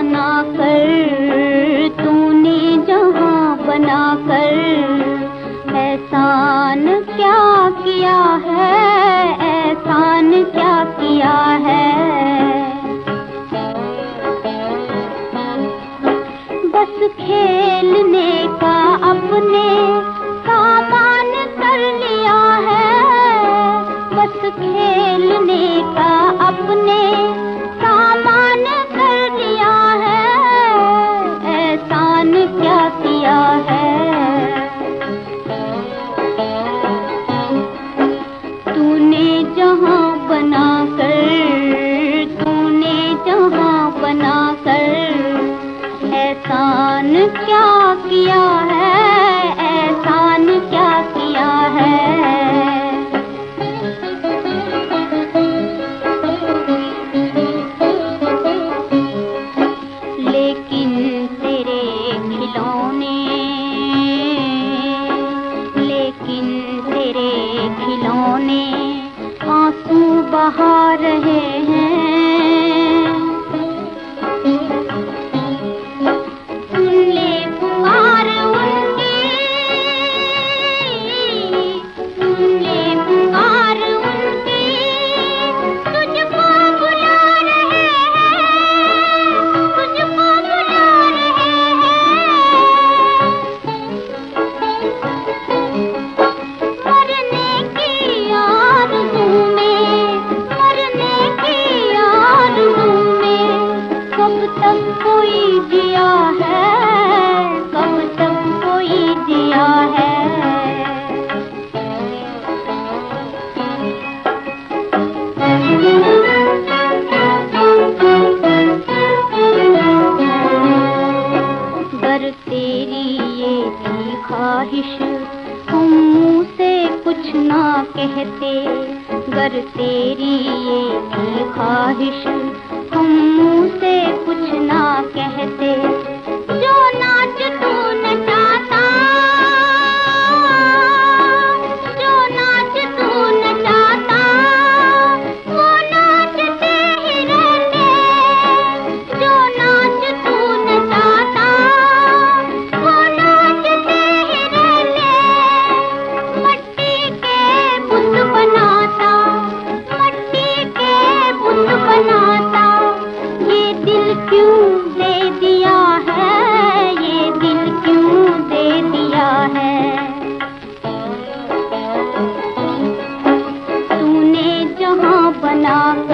बना कर, तूने जहाँ बनाकर एहसान क्या किया है, एहसान क्या किया है? बस खेलने का अपने सामान कर लिया है, बस खेल बहा रहे हैं। कब तक कोई जिया है कब तक कोई जिया है। गर तेरी ये थी ख्वाहिश हम मुँह से कुछ ना कहते। गर तेरी ये थी ख्वाहिश हम मुँह से ना कहते। जहाँ